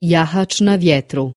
Jahač na vjetru.